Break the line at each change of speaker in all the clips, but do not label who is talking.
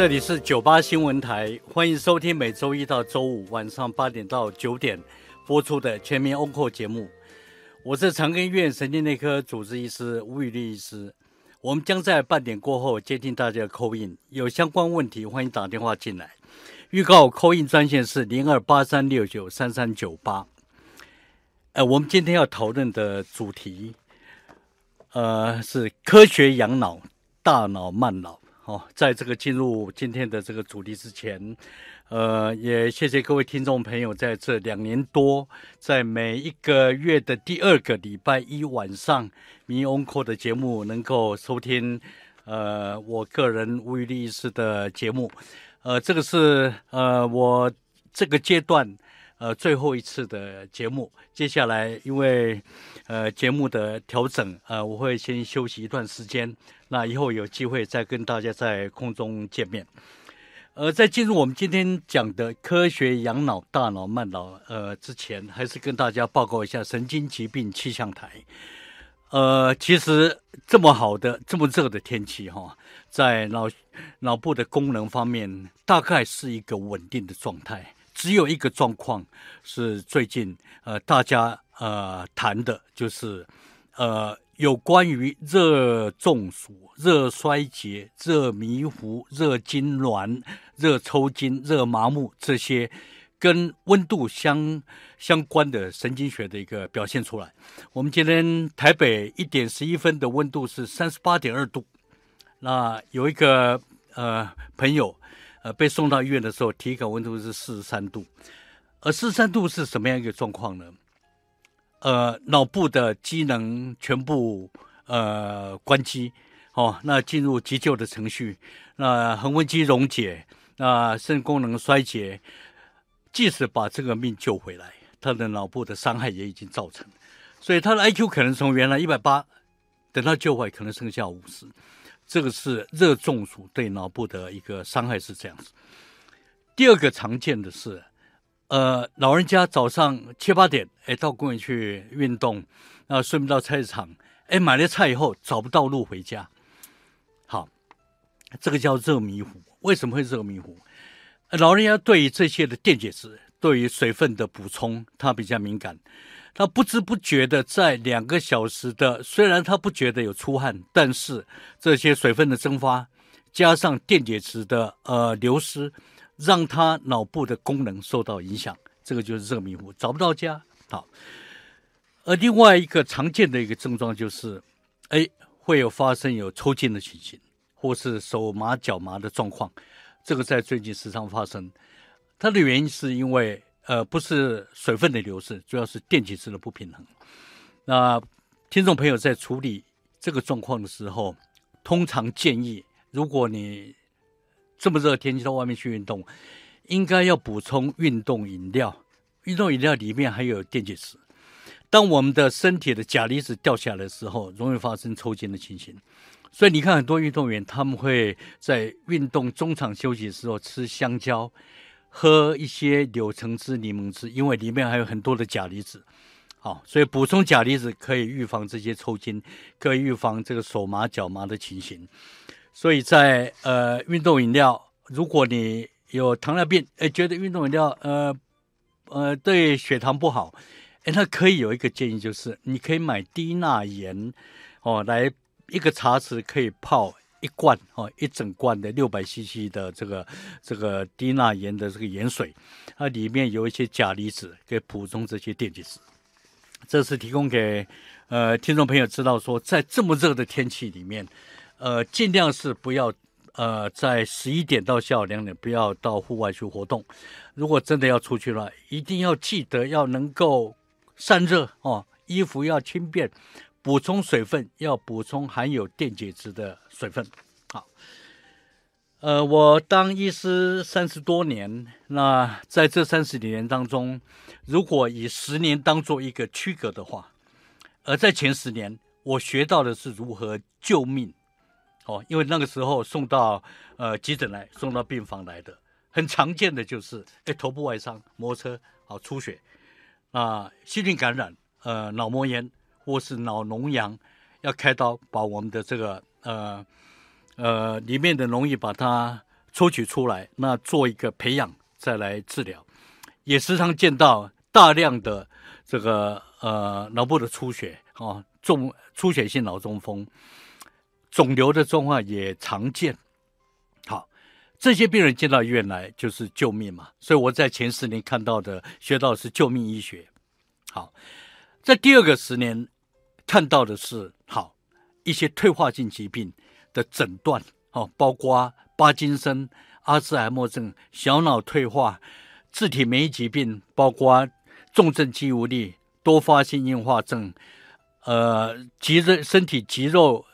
这里是九八新闻台，欢迎收听每周一到周五晚上八点到九点播出的全民 ONCO 节目。我是长庚医院神经内科主治医师吴宇立医师。我们将在半点过后接听大家的扣印，有相关问题欢迎打电话进来。预告扣印专线是零二八三六九三三九八。呃，我们今天要讨论的主题，呃，是科学养脑，大脑慢老。哦，在这个进入今天的这个主题之前，呃，也谢谢各位听众朋友，在这两年多，在每一个月的第二个礼拜一晚上，迷 Onco 的节目能够收听，呃，我个人无与律师的节目，呃，这个是呃我这个阶段。呃，最后一次的节目，接下来因为呃节目的调整，呃，我会先休息一段时间。那以后有机会再跟大家在空中见面。呃，在进入我们今天讲的科学养脑、大脑慢老呃之前，还是跟大家报告一下神经疾病气象台。呃，其实这么好的、这么热的天气哈，在脑脑部的功能方面，大概是一个稳定的状态。只有一个状况是最近呃大家呃谈的，就是呃有关于热中暑、热衰竭、热迷糊、热痉挛、热抽筋、热麻木这些跟温度相相关的神经学的一个表现出来。我们今天台北一点十一分的温度是三十八点二度，那有一个呃朋友。呃，被送到医院的时候，体感温度是四十三度，而四十三度是什么样一个状况呢？呃，脑部的机能全部呃关机，哦，那进入急救的程序，那恒温机溶解，那肾功能衰竭，即使把这个命救回来，他的脑部的伤害也已经造成，所以他的 IQ 可能从原来一百八，等到救回来可能剩下五十。这个是热中暑对脑部的一个伤害是这样子。第二个常见的是，呃，老人家早上七八点，哎，到公园去运动，那顺便到菜市场，哎，买了菜以后找不到路回家。好，这个叫热迷糊。为什么会热迷糊？老人家对于这些的电解质，对于水分的补充，他比较敏感。他不知不觉的在两个小时的，虽然他不觉得有出汗，但是这些水分的蒸发加上电解质的呃流失，让他脑部的功能受到影响，这个就是热迷糊，找不到家。好，而另外一个常见的一个症状就是，哎，会有发生有抽筋的情形，或是手麻脚麻的状况，这个在最近时常发生，它的原因是因为。呃，不是水分的流失，主要是电解质的不平衡。那听众朋友在处理这个状况的时候，通常建议，如果你这么热天气到外面去运动，应该要补充运动饮料。运动饮料里面还有电解质。当我们的身体的钾离子掉下来的时候，容易发生抽筋的情形。所以你看，很多运动员他们会在运动中场休息的时候吃香蕉。喝一些柳橙汁、柠檬汁，因为里面还有很多的钾离子，好，所以补充钾离子可以预防这些抽筋，可以预防这个手麻脚麻的情形。所以在呃运动饮料，如果你有糖尿病，哎，觉得运动饮料呃呃对血糖不好，哎，那可以有一个建议，就是你可以买低钠盐哦，来一个茶匙可以泡。一罐哦，一整罐的六百 CC 的这个这个低钠盐的这个盐水，它里面有一些钾离子，可以补充这些电解质。这是提供给呃听众朋友知道，说在这么热的天气里面，呃，尽量是不要呃在十一点到下午两点不要到户外去活动。如果真的要出去了，一定要记得要能够散热哦，衣服要轻便。补充水分要补充含有电解质的水分。好，呃，我当医师三十多年，那在这三十年当中，如果以十年当做一个区隔的话，而在前十年，我学到的是如何救命。哦，因为那个时候送到呃急诊来，送到病房来的，很常见的就是哎头部外伤，摩托车好出血啊，细菌感染，呃脑膜炎。或是脑脓疡，要开刀把我们的这个呃呃里面的脓液把它抽取出来，那做一个培养，再来治疗。也时常见到大量的这个呃脑部的出血啊，中出血性脑中风，肿瘤的状况也常见。好，这些病人进到医院来就是救命嘛。所以我在前十年看到的学到是救命医学。好，在第二个十年看到的是好一些退化性疾病的诊断，哦，包括巴金森、阿兹海默症、小脑退化、自体免疫疾病，包括重症肌无力、多发性硬化症，呃，肌肉身体肌肉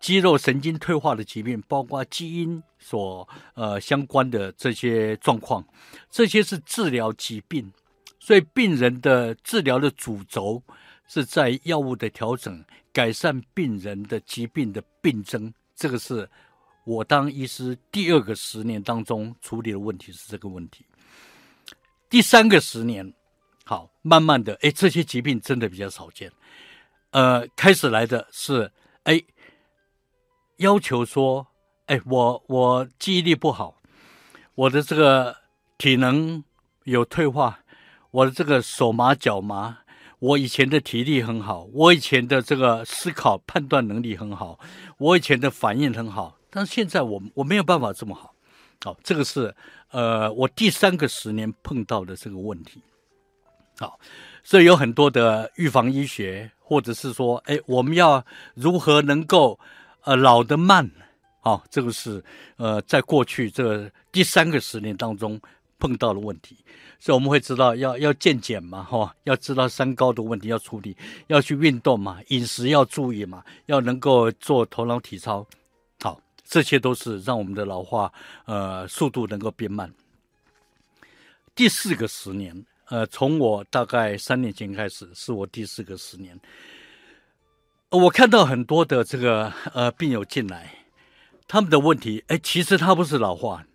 肌肉神经退化的疾病，包括基因所呃相关的这些状况，这些是治疗疾病。所以，病人的治疗的主轴是在药物的调整，改善病人的疾病的病症。这个是我当医师第二个十年当中处理的问题是这个问题。第三个十年，好，慢慢的，哎，这些疾病真的比较少见。呃，开始来的是，哎，要求说，哎，我我记忆力不好，我的这个体能有退化。我的这个手麻脚麻，我以前的体力很好，我以前的这个思考判断能力很好，我以前的反应很好，但是现在我我没有办法这么好，好，这个是呃我第三个十年碰到的这个问题，好，所以有很多的预防医学，或者是说，哎，我们要如何能够呃老得慢，好，这个是呃在过去这第三个十年当中。碰到的问题，所以我们会知道要要健检嘛，哈，要知道三高的问题要处理，要去运动嘛，饮食要注意嘛，要能够做头脑体操，好，这些都是让我们的老化呃速度能够变慢。第四个十年，呃，从我大概三年前开始，是我第四个十年，我看到很多的这个呃病友进来，他们的问题，哎，其实他不是老化。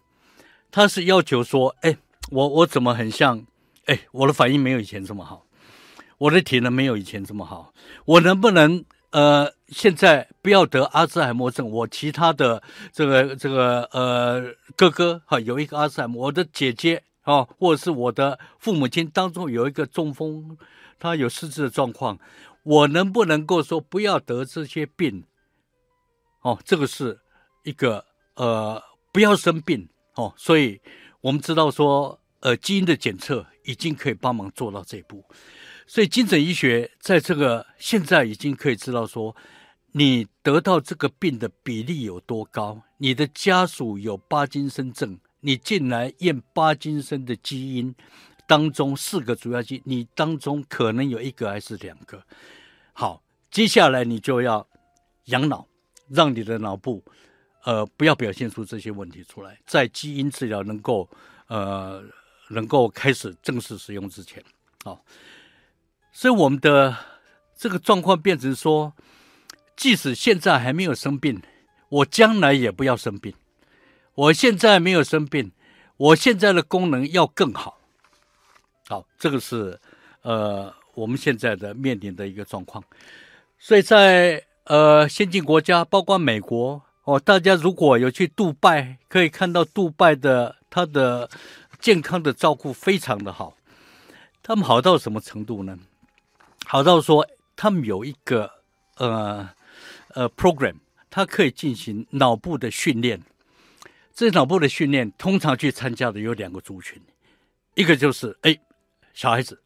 他是要求说：“哎，我我怎么很像？哎，我的反应没有以前这么好，我的体能没有以前这么好。我能不能呃，现在不要得阿兹海默症？我其他的这个这个呃哥哥哈有一个阿兹海默，我的姐姐啊，或者是我的父母亲当中有一个中风，他有失智的状况，我能不能够说不要得这些病？哦，这个是一个呃，不要生病。”哦，所以我们知道说，呃，基因的检测已经可以帮忙做到这一步。所以精神医学在这个现在已经可以知道说，你得到这个病的比例有多高，你的家属有巴金森症，你进来验巴金森的基因当中四个主要基因，你当中可能有一个还是两个。好，接下来你就要养脑，让你的脑部。呃，不要表现出这些问题出来，在基因治疗能够呃能够开始正式使用之前，好，所以我们的这个状况变成说，即使现在还没有生病，我将来也不要生病。我现在没有生病，我现在的功能要更好。好，这个是呃我们现在的面临的一个状况。所以在呃先进国家，包括美国。哦，大家如果有去杜拜，可以看到杜拜的他的健康的照顾非常的好。他们好到什么程度呢？好到说他们有一个呃呃 program，它可以进行脑部的训练。这脑部的训练通常去参加的有两个族群，一个就是哎小孩子，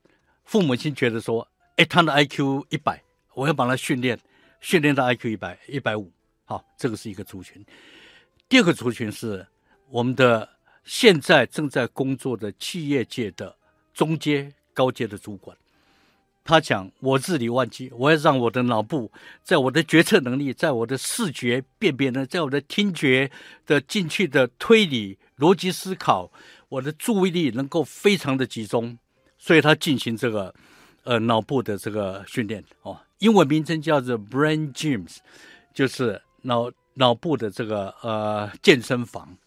父母亲觉得说哎他的 IQ 一百，我要把他训练训练到 IQ 一百一百五。好，这个是一个族群。第二个族群是我们的现在正在工作的企业界的中阶、高阶的主管。他讲：“我日理万机，我要让我的脑部，在我的决策能力，在我的视觉辨别呢，在我的听觉的进去的推理、逻辑思考，我的注意力能够非常的集中。所以他进行这个呃脑部的这个训练哦，英文名称叫做 Brain Gyms，就是。脑脑部的这个呃健身房，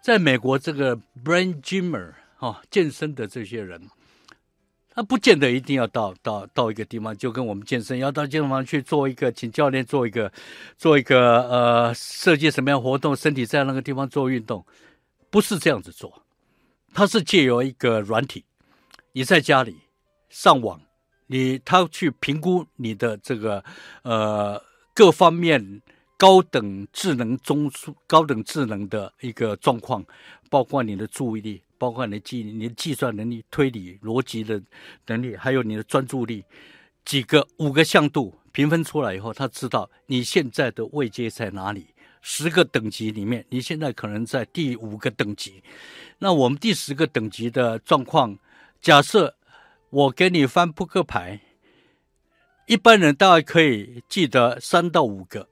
在美国这个 Brain Gymmer 哈健身的这些人，他不见得一定要到到到一个地方，就跟我们健身要到健身房去做一个，请教练做一个做一个呃设计什么样活动，身体在那个地方做运动，不是这样子做，他是借由一个软体，你在家里上网，你他去评估你的这个呃各方面高等智能中枢高等智能的一个状况，包括你的注意力。包括你的记、你的计算能力、推理逻辑的能力，还有你的专注力，几个五个向度评分出来以后，他知道你现在的位阶在哪里。十个等级里面，你现在可能在第五个等级。那我们第十个等级的状况，假设我给你翻扑克牌，一般人大概可以记得三到五个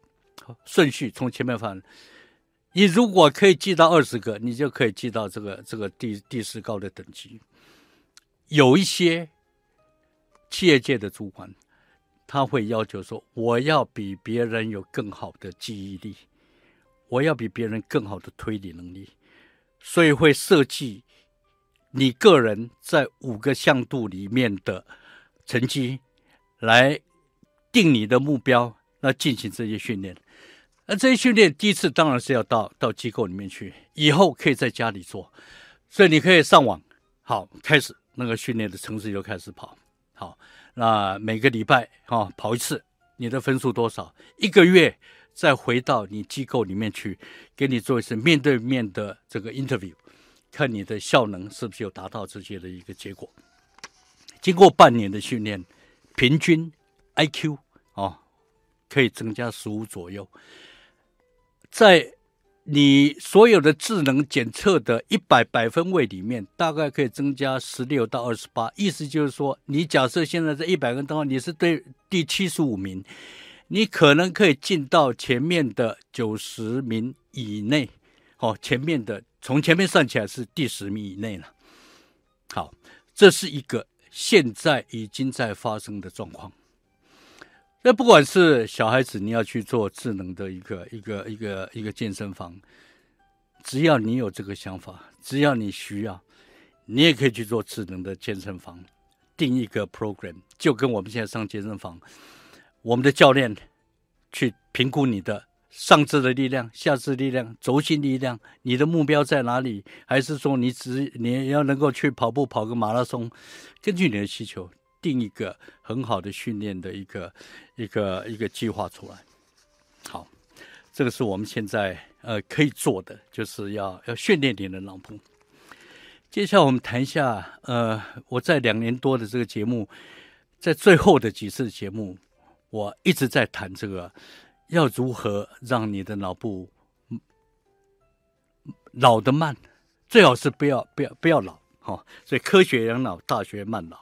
顺序，从前面翻。你如果可以记到二十个，你就可以记到这个这个第第四高的等级。有一些企业界的主管，他会要求说：“我要比别人有更好的记忆力，我要比别人更好的推理能力。”所以会设计你个人在五个向度里面的成绩，来定你的目标，那进行这些训练。那这些训练，第一次当然是要到到机构里面去，以后可以在家里做，所以你可以上网，好，开始那个训练的程式就开始跑，好，那每个礼拜哈跑一次，你的分数多少？一个月再回到你机构里面去，给你做一次面对面的这个 interview，看你的效能是不是有达到这些的一个结果。经过半年的训练，平均 IQ 哦可以增加十五左右。在你所有的智能检测的一百百分位里面，大概可以增加十六到二十八。意思就是说，你假设现在在一百个当中，你是对第七十五名，你可能可以进到前面的九十名以内。哦，前面的从前面算起来是第十名以内了。好，这是一个现在已经在发生的状况。那不管是小孩子，你要去做智能的一个一个一个一个健身房，只要你有这个想法，只要你需要，你也可以去做智能的健身房，定一个 program，就跟我们现在上健身房，我们的教练去评估你的上肢的力量、下肢力量、轴心力量，你的目标在哪里？还是说你只你要能够去跑步跑个马拉松？根据你的需求。定一个很好的训练的一个一个一个计划出来，好，这个是我们现在呃可以做的，就是要要训练你的脑部。接下来我们谈一下，呃，我在两年多的这个节目，在最后的几次节目，我一直在谈这个要如何让你的脑部老得慢，最好是不要不要不要老，哈，所以科学养老，大学慢老。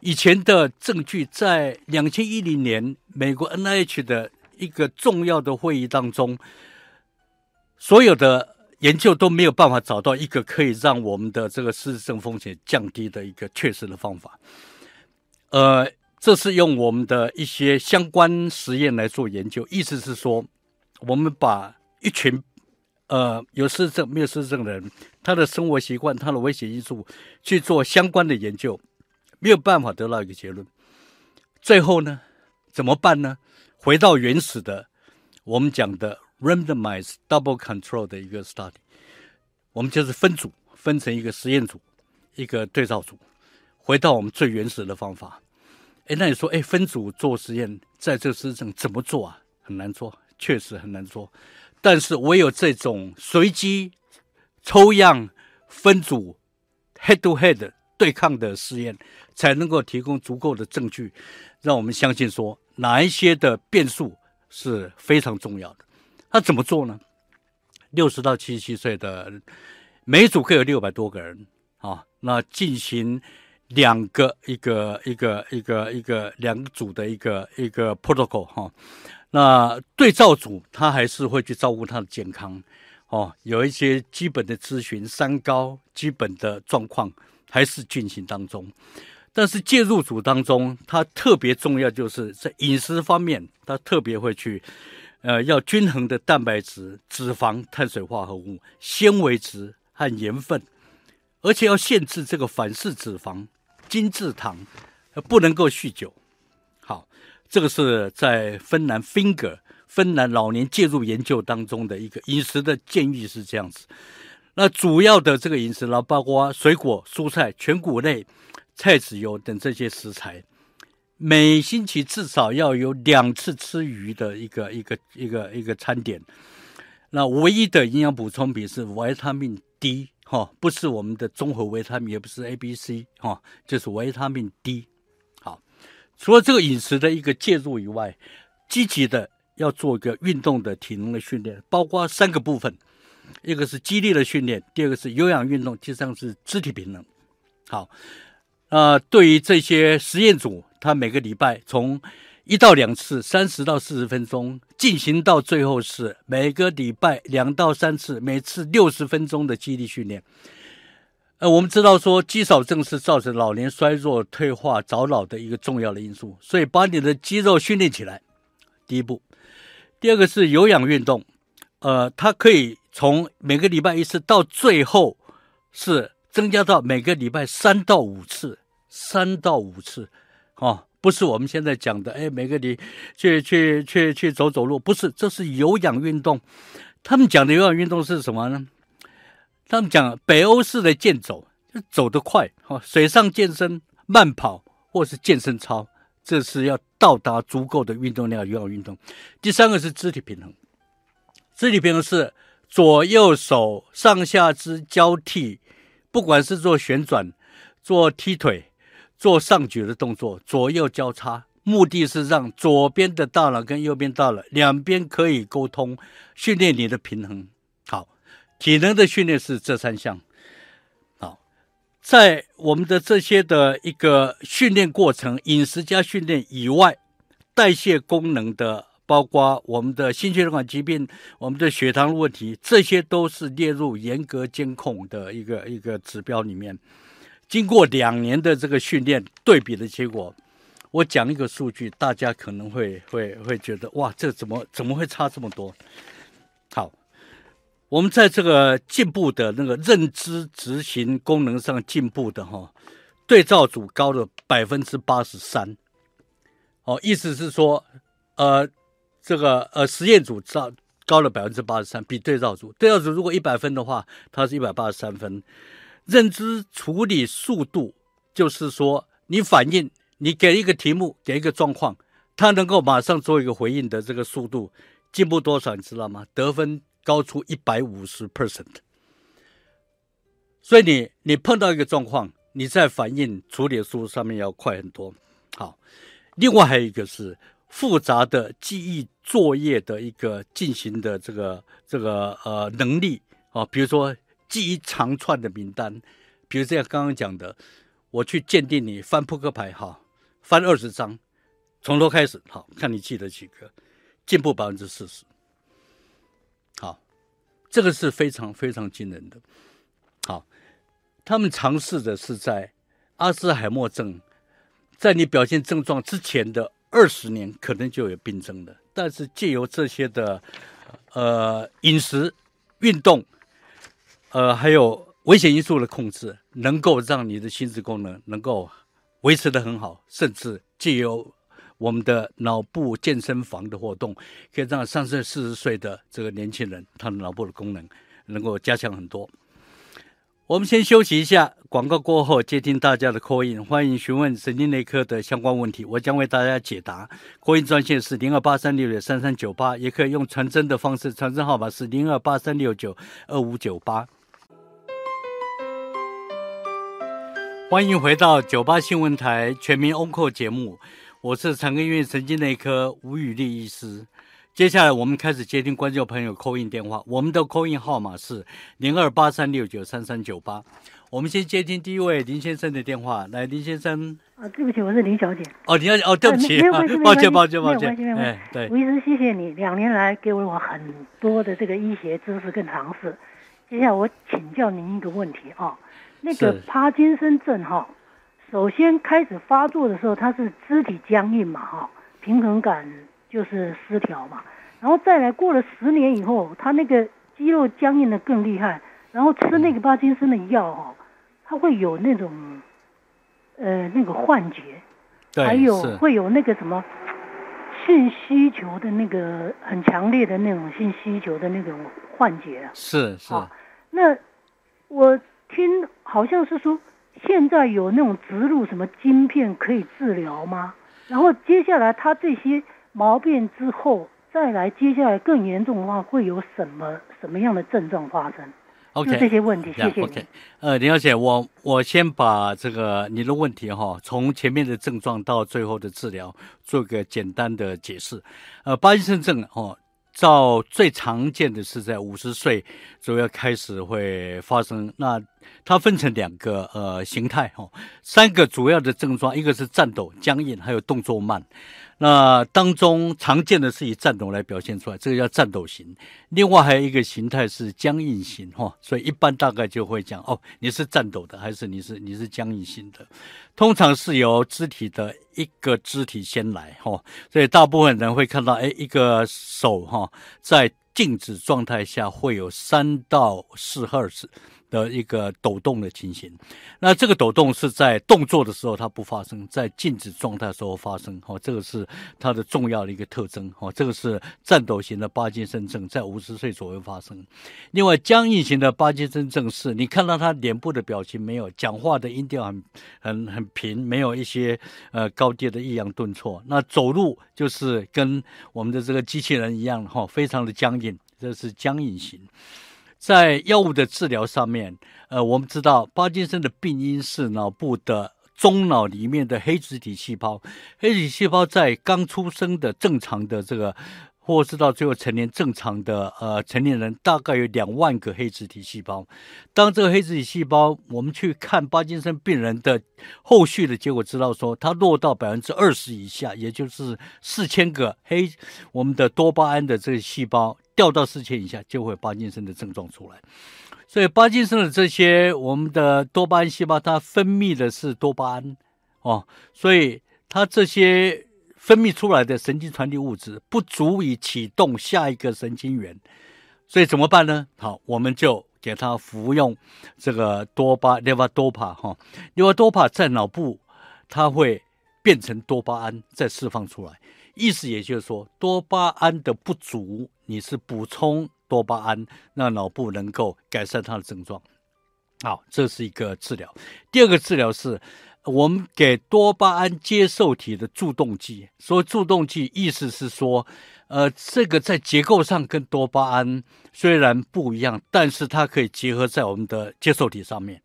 以前的证据在两千一零年美国 N I H 的一个重要的会议当中，所有的研究都没有办法找到一个可以让我们的这个失智症风险降低的一个确实的方法。呃，这是用我们的一些相关实验来做研究，意思是说，我们把一群呃有失智症、没有失智症的人，他的生活习惯、他的危险因素去做相关的研究。没有办法得到一个结论，最后呢，怎么办呢？回到原始的，我们讲的 randomized double control 的一个 study，我们就是分组，分成一个实验组，一个对照组，回到我们最原始的方法。哎，那你说，哎，分组做实验，在这个世上怎么做啊？很难做，确实很难做。但是唯有这种随机抽样分组 head to head。对抗的试验才能够提供足够的证据，让我们相信说哪一些的变数是非常重要的。他怎么做呢？六十到七十七岁的每组各有六百多个人啊，那进行两个一个一个一个一个两组的一个一个 protocol 哈。那对照组他还是会去照顾他的健康哦，有一些基本的咨询，三高基本的状况。还是进行当中，但是介入组当中，它特别重要，就是在饮食方面，它特别会去，呃，要均衡的蛋白质、脂肪、碳水化合物、纤维质和盐分，而且要限制这个反式脂肪精制糖，不能够酗酒。好，这个是在芬兰 Finger 芬兰老年介入研究当中的一个饮食的建议是这样子。那主要的这个饮食呢，包括水果、蔬菜、全谷类、菜籽油等这些食材。每星期至少要有两次吃鱼的一个一个一个一个餐点。那唯一的营养补充品是维他命 D 哈，不是我们的综合维他命，也不是 A、B、C 哈，就是维他命 D。好，除了这个饮食的一个介入以外，积极的要做一个运动的体能的训练，包括三个部分：一个是肌力的训练，第二个是有氧运动，第三个是肢体平衡。好，呃，对于这些实验组。他每个礼拜从一到两次，三十到四十分钟进行到最后是每个礼拜两到三次，每次六十分钟的肌力训练。呃，我们知道说肌少症是造成老年衰弱、退化、早老的一个重要的因素，所以把你的肌肉训练起来，第一步。第二个是有氧运动，呃，它可以从每个礼拜一次到最后是增加到每个礼拜三到五次，三到五次。哦，不是我们现在讲的，哎，每个你去去去去走走路，不是，这是有氧运动。他们讲的有氧运动是什么呢？他们讲北欧式的健走，就走得快，哦，水上健身、慢跑或是健身操，这是要到达足够的运动量有氧运动。第三个是肢体平衡，肢体平衡是左右手上下肢交替，不管是做旋转、做踢腿。做上举的动作，左右交叉，目的是让左边的大脑跟右边大脑两边可以沟通，训练你的平衡。好，体能的训练是这三项。好，在我们的这些的一个训练过程，饮食加训练以外，代谢功能的，包括我们的心血管疾病、我们的血糖问题，这些都是列入严格监控的一个一个指标里面。经过两年的这个训练对比的结果，我讲一个数据，大家可能会会会觉得哇，这怎么怎么会差这么多？好，我们在这个进步的那个认知执行功能上进步的哈，对照组高了百分之八十三。哦，意思是说，呃，这个呃实验组高高了百分之八十三，比对照组，对照组如果一百分的话，它是一百八十三分。认知处理速度，就是说，你反应，你给一个题目，给一个状况，他能够马上做一个回应的这个速度，进步多少，你知道吗？得分高出一百五十 percent。所以你你碰到一个状况，你在反应处理速度上面要快很多。好，另外还有一个是复杂的记忆作业的一个进行的这个这个呃能力啊，比如说。记一长串的名单，比如这样刚刚讲的，我去鉴定你翻扑克牌哈，翻二十张，从头开始好看你记得几个，进步百分之四十。好，这个是非常非常惊人的。好，他们尝试的是在阿兹海默症，在你表现症状之前的二十年可能就有病症的，但是借由这些的呃饮食、运动。呃，还有危险因素的控制，能够让你的心智功能能够维持的很好，甚至借由我们的脑部健身房的活动，可以让三十四十岁的这个年轻人，他的脑部的功能能够加强很多。我们先休息一下，广告过后接听大家的 call in，欢迎询问神经内科的相关问题，我将为大家解答。call in 专线是零二八三六六三三九八，也可以用传真的方式，传真号码是零二八三六九二五九八。欢迎回到九八新闻台全民 o n c 节目，我是长庚医院神经内科吴宇立医师。接下来我们开始接听观众朋友扣印电话，我们的扣印号码是零二八三六九三三九八。我们先接听第一位林先生的电话，来，林先生。
啊，对不起，我是林小姐。
哦，林小姐，哦，对不起，抱歉，抱歉，抱歉，
哎，对，吴医师，谢谢你两年来给我很多的这个医学知识跟常识。接下来我请教您一个问题啊。那个帕金森症哈，首先开始发作的时候，它是肢体僵硬嘛哈，平衡感就是失调嘛，然后再来过了十年以后，他那个肌肉僵硬的更厉害，然后吃那个帕金森的药哈，它会有那种呃那个幻觉，
对，
还有会有那个什么性需求的那个很强烈的那种性需求的那种幻觉啊。
是是。
好那我听好像是说现在有那种植入什么晶片可以治疗吗？然后接下来他这些毛病之后，再来接下来更严重的话，会有什么什么样的症状发生？就这。些问题，谢谢
OK，。呃，林小姐，我我先把这个你的问题哈，从前面的症状到最后的治疗做个简单的解释。呃，巴金森症哦，照最常见的是在五十岁左右开始会发生。那它分成两个呃形态哈，三个主要的症状，一个是颤抖、僵硬，还有动作慢。那当中常见的是以颤抖来表现出来，这个叫颤抖型。另外还有一个形态是僵硬型哈，所以一般大概就会讲哦，你是颤抖的还是你是你是僵硬型的？通常是由肢体的一个肢体先来哈，所以大部分人会看到，哎，一个手哈在静止状态下会有三到四赫兹。的一个抖动的情形，那这个抖动是在动作的时候它不发生，在静止状态的时候发生，哦，这个是它的重要的一个特征，哦，这个是颤抖型的巴金森症，在五十岁左右发生。另外，僵硬型的巴金森症是，你看到他脸部的表情没有，讲话的音调很很很平，没有一些呃高低的抑扬顿挫，那走路就是跟我们的这个机器人一样，哈，非常的僵硬，这是僵硬型。在药物的治疗上面，呃，我们知道帕金森的病因是脑部的中脑里面的黑质体细胞。黑质体细胞在刚出生的正常的这个，或是到最后成年正常的呃成年人，大概有两万个黑质体细胞。当这个黑质体细胞，我们去看巴金森病人的后续的结果，知道说它落到百分之二十以下，也就是四千个黑我们的多巴胺的这个细胞。掉到四千以下，就会巴金森的症状出来。所以巴金森的这些我们的多巴胺细胞，它分泌的是多巴胺哦，所以它这些分泌出来的神经传递物质不足以启动下一个神经元，所以怎么办呢？好，我们就给他服用这个多巴 levodopa 哈，levodopa 在脑部它会变成多巴胺再释放出来。意思也就是说，多巴胺的不足，你是补充多巴胺，让脑部能够改善它的症状。好，这是一个治疗。第二个治疗是，我们给多巴胺接受体的助动剂。所谓助动剂，意思是说，呃，这个在结构上跟多巴胺虽然不一样，但是它可以结合在我们的接受体上面。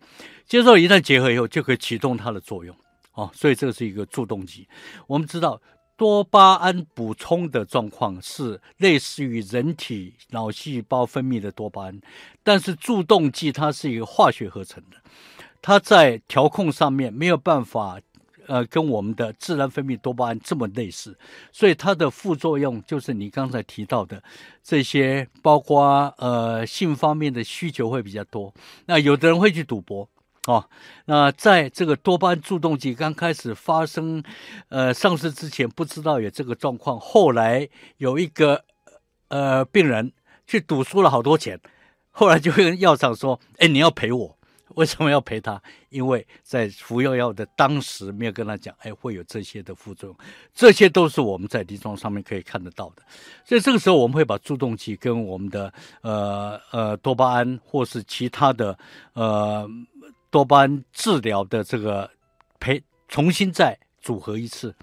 接受一旦结合以后，就可以启动它的作用。哦，所以这是一个助动剂。我们知道。多巴胺补充的状况是类似于人体脑细胞分泌的多巴胺，但是助动剂它是一个化学合成的，它在调控上面没有办法，呃，跟我们的自然分泌多巴胺这么类似，所以它的副作用就是你刚才提到的这些，包括呃性方面的需求会比较多，那有的人会去赌博。哦，那在这个多巴胺助动剂刚开始发生，呃，上市之前不知道有这个状况，后来有一个呃病人去赌输了好多钱，后来就跟药厂说：“哎，你要赔我，为什么要陪他？因为在服药药的当时没有跟他讲，哎，会有这些的副作用，这些都是我们在临床上面可以看得到的。所以这个时候我们会把助动剂跟我们的呃呃多巴胺或是其他的呃。”多巴胺治疗的这个陪重新再组合一次，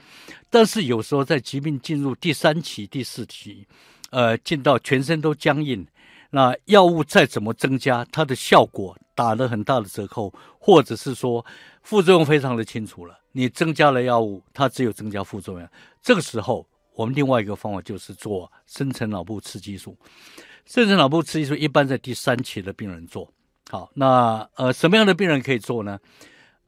但是有时候在疾病进入第三期、第四期，呃，进到全身都僵硬，那药物再怎么增加，它的效果打了很大的折扣，或者是说副作用非常的清楚了，你增加了药物，它只有增加副作用。这个时候，我们另外一个方法就是做深层脑部刺激术。深层脑部刺激术一般在第三期的病人做。好，那呃，什么样的病人可以做呢？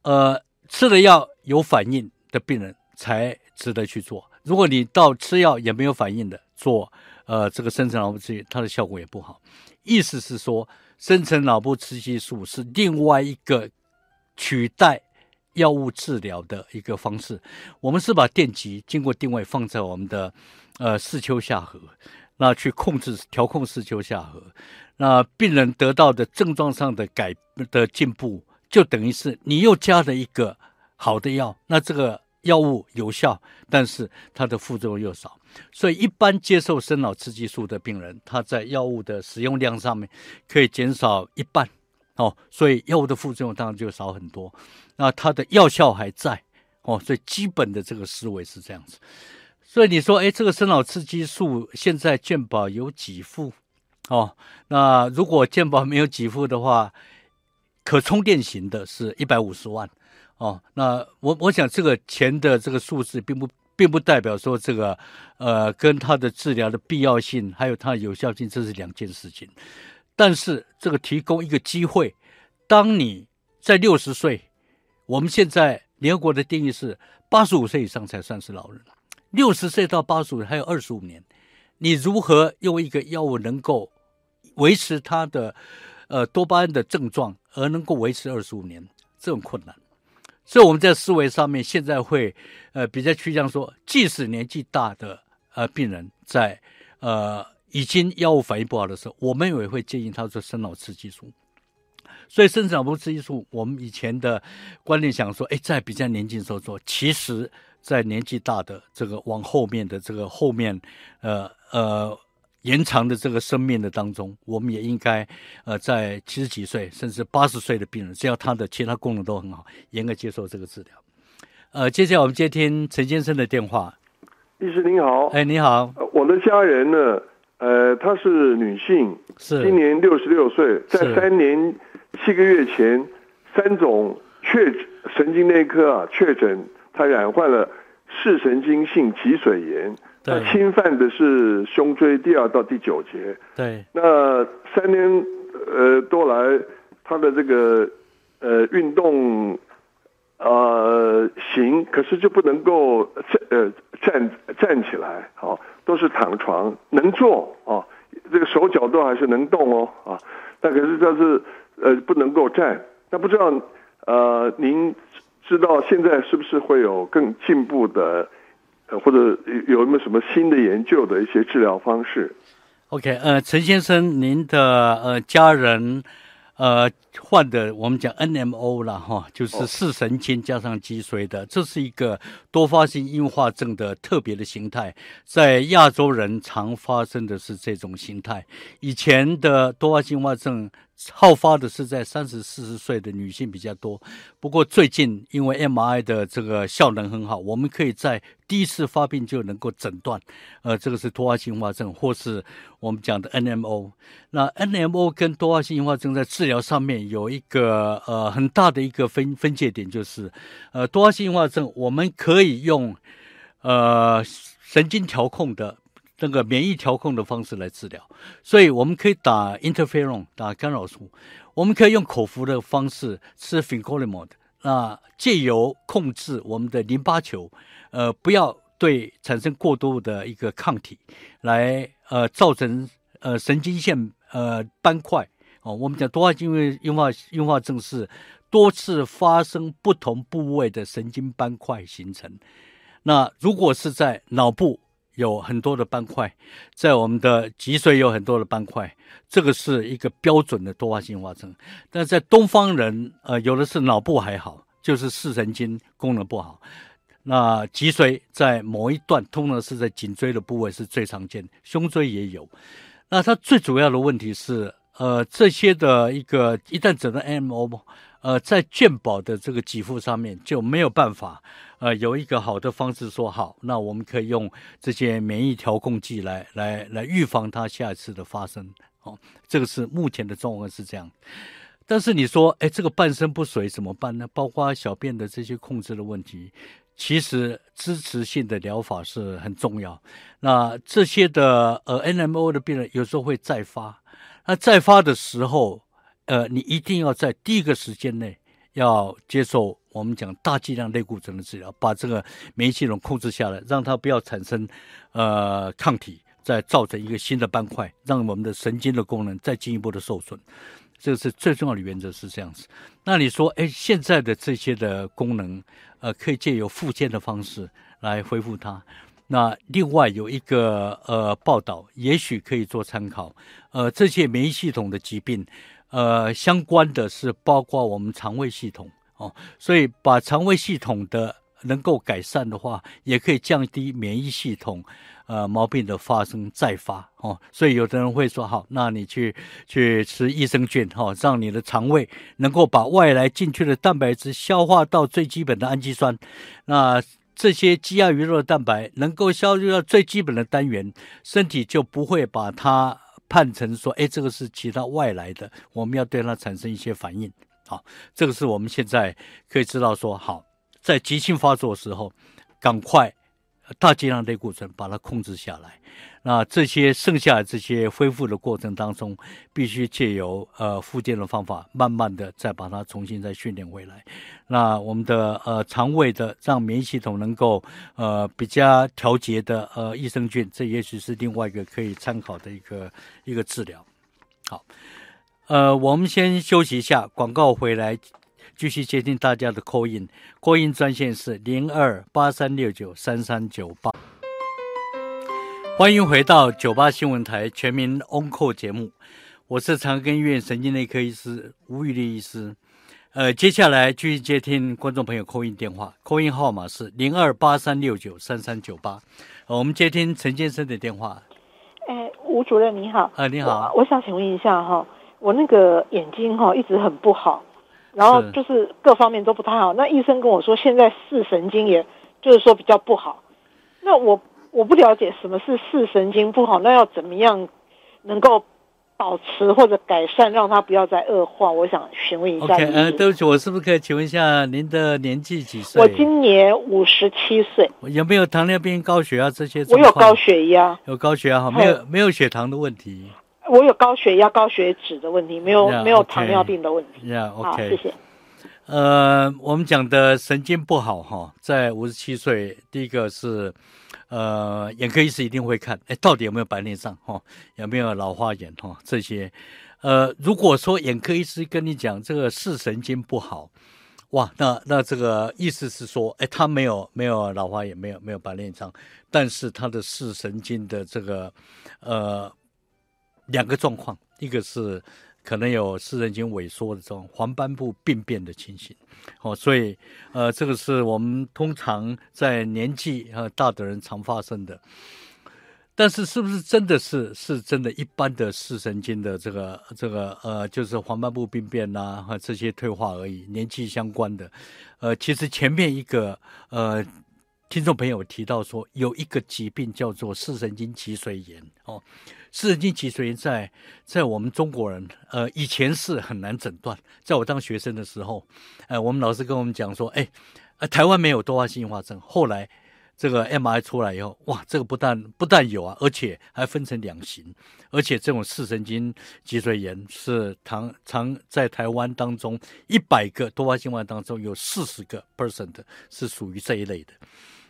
呃，吃了药有反应的病人才值得去做。如果你到吃药也没有反应的做，呃，这个深层脑部刺激，它的效果也不好。意思是说，深层脑部刺激素是另外一个取代药物治疗的一个方式。我们是把电极经过定位放在我们的呃视丘下颌，那去控制调控视丘下颌。那病人得到的症状上的改的进步，就等于是你又加了一个好的药，那这个药物有效，但是它的副作用又少，所以一般接受生脑刺激素的病人，他在药物的使用量上面可以减少一半，哦，所以药物的副作用当然就少很多，那它的药效还在，哦，所以基本的这个思维是这样子。所以你说，哎，这个生脑刺激素现在健保有几副？哦，那如果健保没有给付的话，可充电型的是一百五十万。哦，那我我想这个钱的这个数字，并不并不代表说这个呃跟它的治疗的必要性还有它的有效性这是两件事情。但是这个提供一个机会，当你在六十岁，我们现在联合国的定义是八十五岁以上才算是老人，六十岁到八十五还有二十五年，你如何用一个药物能够？维持他的呃多巴胺的症状，而能够维持二十五年，这种困难。所以我们在思维上面现在会呃比较趋向说，即使年纪大的呃病人在呃已经药物反应不好的时候，我们也会建议他做生脑刺激素。所以生长不刺激素，我们以前的观念想说，哎，在比较年轻时候做，其实在年纪大的这个往后面的这个后面，呃呃。延长的这个生命的当中，我们也应该，呃，在七十几岁甚至八十岁的病人，只要他的其他功能都很好，严格接受这个治疗。呃，接下来我们接听陈先生的电话。
医师您好，
哎，你好，
我的家人呢，呃，她是女性，
是
今年六十六岁，在三年七个月前，三种确神经内科啊确诊她染患了视神经性脊髓炎。他侵犯的是胸椎第二到第九节。
对。
那三年呃多来，他的这个呃运动呃行，可是就不能够站呃站站起来，好，都是躺床，能坐啊，这个手脚都还是能动哦啊，但可是就是呃不能够站。那不知道呃您知道现在是不是会有更进步的？呃，或者有没有什么新的研究的一些治疗方式
？OK，呃，陈先生，您的呃家人呃患的我们讲 NMO 了哈，就是视神经加上脊髓的，这是一个多发性硬化症的特别的形态，在亚洲人常发生的是这种形态。以前的多发性硬化症。好发的是在三十四十岁的女性比较多，不过最近因为 MRI 的这个效能很好，我们可以在第一次发病就能够诊断，呃，这个是多发性硬化症，或是我们讲的 NMO。那 NMO 跟多发性硬化症在治疗上面有一个呃很大的一个分分界点，就是呃多发性硬化症我们可以用呃神经调控的。那个免疫调控的方式来治疗，所以我们可以打 interferon 打干扰素，我们可以用口服的方式吃 fingolimod，那借由控制我们的淋巴球，呃，不要对产生过多的一个抗体，来呃造成呃神经线呃斑块哦，我们讲多发性硬化硬化症是多次发生不同部位的神经斑块形成，那如果是在脑部。有很多的斑块，在我们的脊髓有很多的斑块，这个是一个标准的多发性硬化症。但在东方人，呃，有的是脑部还好，就是视神经功能不好。那脊髓在某一段，通常是在颈椎的部位是最常见，胸椎也有。那它最主要的问题是，呃，这些的一个一旦诊断 MO。呃，在健保的这个给付上面就没有办法，呃，有一个好的方式说好，那我们可以用这些免疫调控剂来来来预防它下一次的发生。哦，这个是目前的状况是这样。但是你说，哎，这个半身不遂怎么办呢？包括小便的这些控制的问题，其实支持性的疗法是很重要。那这些的呃 NMO 的病人有时候会再发，那再发的时候。呃，你一定要在第一个时间内要接受我们讲大剂量类固醇的治疗，把这个免疫系统控制下来，让它不要产生呃抗体，再造成一个新的斑块，让我们的神经的功能再进一步的受损。这是最重要的原则是这样子。那你说，哎，现在的这些的功能，呃，可以借由复健的方式来恢复它。那另外有一个呃报道，也许可以做参考。呃，这些免疫系统的疾病。呃，相关的是包括我们肠胃系统哦，所以把肠胃系统的能够改善的话，也可以降低免疫系统呃毛病的发生再发哦。所以有的人会说，好，那你去去吃益生菌哈，让你的肠胃能够把外来进去的蛋白质消化到最基本的氨基酸，那。这些鸡鸭鱼肉的蛋白能够消入到最基本的单元，身体就不会把它判成说，哎，这个是其他外来的，我们要对它产生一些反应。好，这个是我们现在可以知道说，好，在急性发作的时候，赶快大剂量类固醇把它控制下来。那这些剩下这些恢复的过程当中，必须借由呃复健的方法，慢慢的再把它重新再训练回来。那我们的呃肠胃的让免疫系统能够呃比较调节的呃益生菌，这也许是另外一个可以参考的一个一个治疗。好，呃，我们先休息一下，广告回来继续接听大家的 call in，call in 专线是零二八三六九三三九八。欢迎回到九八新闻台全民 On Call 节目，我是长庚医院神经内科医师吴玉丽医师。呃，接下来继续接听观众朋友扣印电话，扣印号码是零二八三六九三三九八。我们接听陈先生的电话。
哎，吴主任你好。
啊，你好。
我想请问一下哈，我那个眼睛哈一直很不好，然后就是各方面都不太好。那医生跟我说，现在视神经也就是说比较不好。那我。我不了解什么是视神经不好，那要怎么样能够保持或者改善，让它不要再恶化？我想询问一下。
OK，呃，对不起，我是不是可以请问一下您的年纪几岁？
我今年五十七岁。
有没有糖尿病、高血压这些？
我有高血压，
有高血压哈，没有没有血糖的问题。
我有高血压、高血脂的问题，没有没有糖尿病的问题。
好，
谢谢。
呃，我们讲的神经不好哈，在五十七岁，第一个是。呃，眼科医师一定会看，哎，到底有没有白内障哈，有没有老花眼哈这些。呃，如果说眼科医师跟你讲这个视神经不好，哇，那那这个意思是说，哎，他没有没有老花眼，没有没有白内障，但是他的视神经的这个呃两个状况，一个是。可能有视神经萎缩的这种黄斑部病变的情形，哦，所以，呃，这个是我们通常在年纪呃大的人常发生的。但是，是不是真的是是真的一般的视神经的这个这个呃，就是黄斑部病变呐和这些退化而已？年纪相关的，呃，其实前面一个呃。听众朋友提到说，有一个疾病叫做视神经脊髓炎哦。视神经脊髓炎在在我们中国人，呃，以前是很难诊断。在我当学生的时候，呃，我们老师跟我们讲说，哎，呃，台湾没有多发性硬化症。后来这个 M I 出来以后，哇，这个不但不但有啊，而且还分成两型。而且这种视神经脊髓炎是常常在台湾当中一百个多发性硬化当中有四十个 percent 是属于这一类的。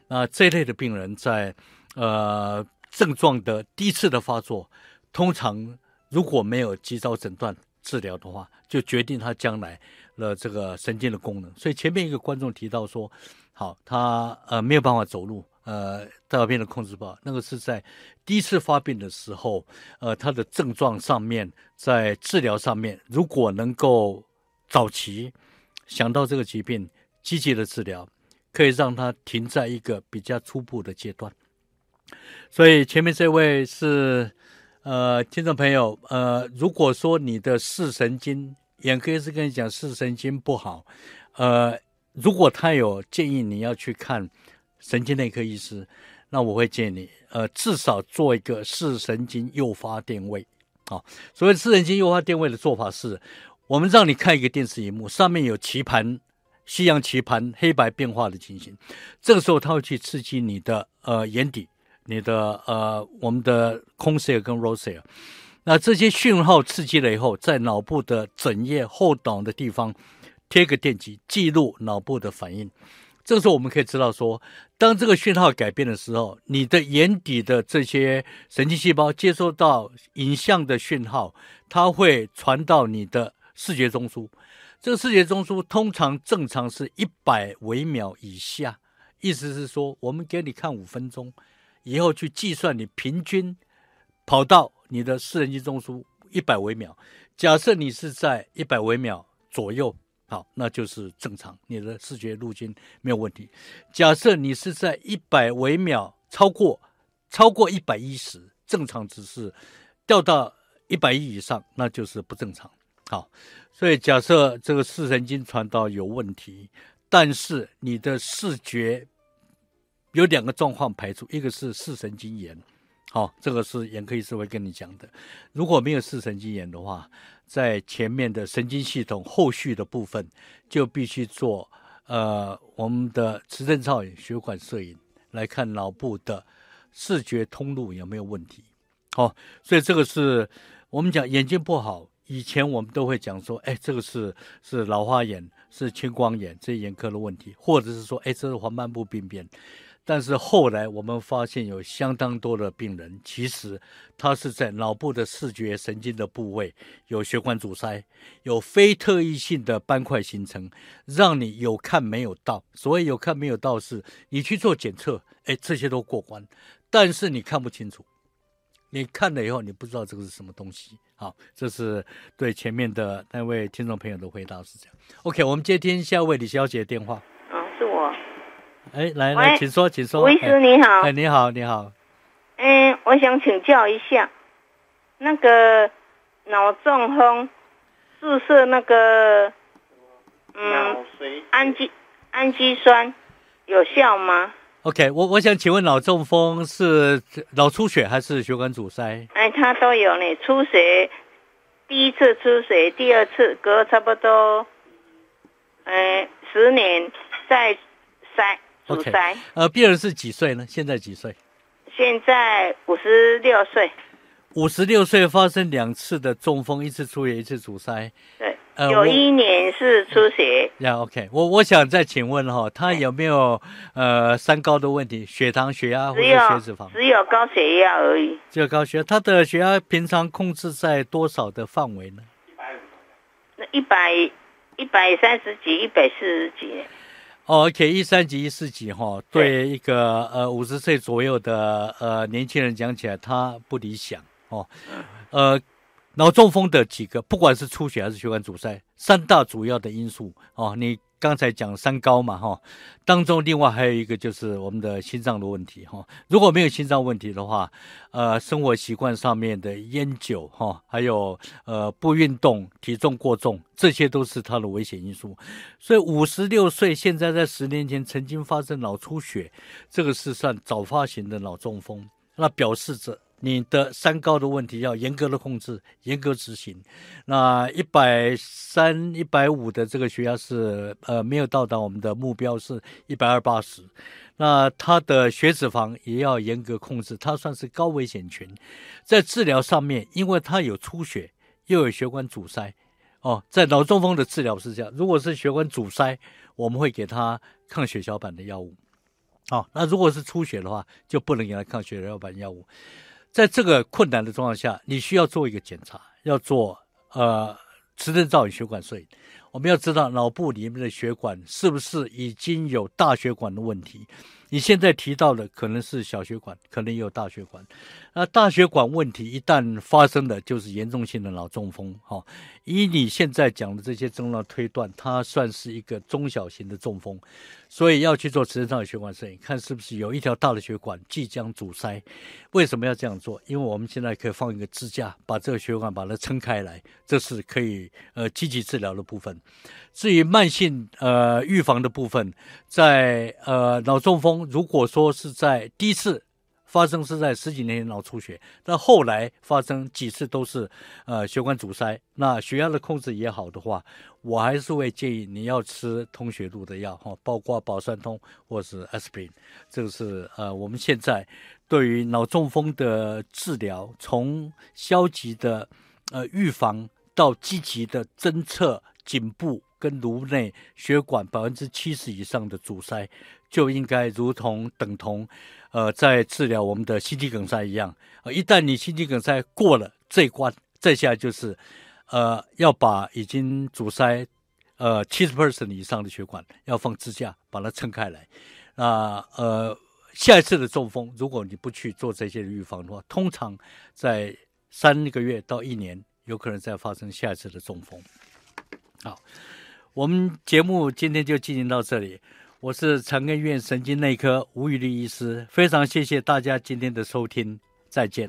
那这类的病人在，呃，症状的第一次的发作，通常如果没有及早诊断治疗的话，就决定他将来的这个神经的功能。所以前面一个观众提到说，好，他呃没有办法走路，呃，大小便的控制不好，那个是在第一次发病的时候，呃，他的症状上面，在治疗上面，如果能够早期想到这个疾病，积极的治疗。可以让它停在一个比较初步的阶段，所以前面这位是呃听众朋友，呃，如果说你的视神经眼科医生跟你讲视神经不好，呃，如果他有建议你要去看神经内科医师，那我会建议你，呃，至少做一个视神经诱发电位。啊，所谓视神经诱发电位的做法是，我们让你看一个电视荧幕，上面有棋盘。西洋棋盘黑白变化的情形，这个时候它会去刺激你的呃眼底，你的呃我们的空视跟 r o s e 那这些讯号刺激了以后，在脑部的枕叶后脑的地方贴个电极，记录脑部的反应。这时候我们可以知道说，当这个讯号改变的时候，你的眼底的这些神经细胞接收到影像的讯号，它会传到你的视觉中枢。这个视觉中枢通常正常是一百微秒以下，意思是说，我们给你看五分钟，以后去计算你平均跑到你的视神经中枢一百微秒。假设你是在一百微秒左右，好，那就是正常，你的视觉路径没有问题。假设你是在一百微秒超过超过一百一十，正常值是掉到一百一以上，那就是不正常。好，所以假设这个视神经传导有问题，但是你的视觉有两个状况排除，一个是视神经炎。好，这个是眼科医师会跟你讲的。如果没有视神经炎的话，在前面的神经系统后续的部分，就必须做呃我们的磁振造影血管摄影来看脑部的视觉通路有没有问题。好，所以这个是我们讲眼睛不好，以前我们都会讲说，哎，这个是是老花眼，是青光眼，这眼科的问题，或者是说，哎，这是黄斑部病变。但是后来我们发现有相当多的病人，其实他是在脑部的视觉神经的部位有血管阻塞，有非特异性的斑块形成，让你有看没有到。所谓有看没有到，是你去做检测，哎，这些都过关，但是你看不清楚，你看了以后你不知道这个是什么东西。好，这是对前面的那位听众朋友的回答是这样。OK，我们接听下一位李小姐的电话。啊，是我哎，来来，请说，请说。
吴医师你好。
哎，你好，你好。
嗯，我想请教一下，那个脑中风注射那个嗯氨基氨基酸有效吗
？OK，我我想请问，脑中风是脑出血还是血管阻塞？
哎，他都有呢，出血，第一次出血，第二次隔差不多，哎，十年再塞。
OK，呃，病人是几岁呢？现在几岁？
现在五十六岁。
五十六岁发生两次的中风，一次出血，一次阻塞。
对，有一年是出血。
呀，OK，我我想再请问哈，他有没有呃三高的问题？血糖、血压或者血脂肪？
只有高血压而已。
只有高血压，他的血压平常控制在多少的范围呢？一百五。
那一百一百三十几，一百四十几。
哦，OK，一三级、一四级哈，对一个呃五十岁左右的呃年轻人讲起来，他不理想哦。呃，脑中风的几个，不管是出血还是血管阻塞，三大主要的因素哦，你。刚才讲三高嘛，哈，当中另外还有一个就是我们的心脏的问题，哈，如果没有心脏问题的话，呃，生活习惯上面的烟酒，哈，还有呃不运动、体重过重，这些都是它的危险因素。所以五十六岁，现在在十年前曾经发生脑出血，这个是算早发型的脑中风，那表示着。你的三高的问题要严格的控制，严格执行。那一百三、一百五的这个血压是呃没有到达我们的目标，是一百二八十。那他的血脂肪也要严格控制，他算是高危险群。在治疗上面，因为他有出血，又有血管阻塞。哦，在脑中风的治疗是这样，如果是血管阻塞，我们会给他抗血小板的药物。哦，那如果是出血的话，就不能给他抗血小板药物。在这个困难的状况下，你需要做一个检查，要做呃磁振造影血管摄影。我们要知道脑部里面的血管是不是已经有大血管的问题。你现在提到的可能是小血管，可能也有大血管。那大血管问题一旦发生的，就是严重性的脑中风。哈，以你现在讲的这些症状推断，它算是一个中小型的中风，所以要去做磁振血管摄影，看是不是有一条大的血管即将阻塞。为什么要这样做？因为我们现在可以放一个支架，把这个血管把它撑开来，这是可以呃积极治疗的部分。至于慢性呃预防的部分，在呃脑中风，如果说是在第一次发生是在十几年前脑出血，那后来发生几次都是呃血管阻塞，那血压的控制也好的话，我还是会建议你要吃通血路的药哈，包括保酸通或是 SPIN 这个是呃我们现在对于脑中风的治疗，从消极的呃预防到积极的侦测颈部。跟颅内血管百分之七十以上的阻塞，就应该如同等同，呃，在治疗我们的心肌梗塞一样。呃，一旦你心肌梗塞过了这关，再下就是，呃，要把已经阻塞，呃，七十 percent 以上的血管要放支架把它撑开来。那呃，下一次的中风，如果你不去做这些预防的话，通常在三个月到一年，有可能再发生下一次的中风。好。我们节目今天就进行到这里。我是长庚医院神经内科吴宇立医师，非常谢谢大家今天的收听，再见。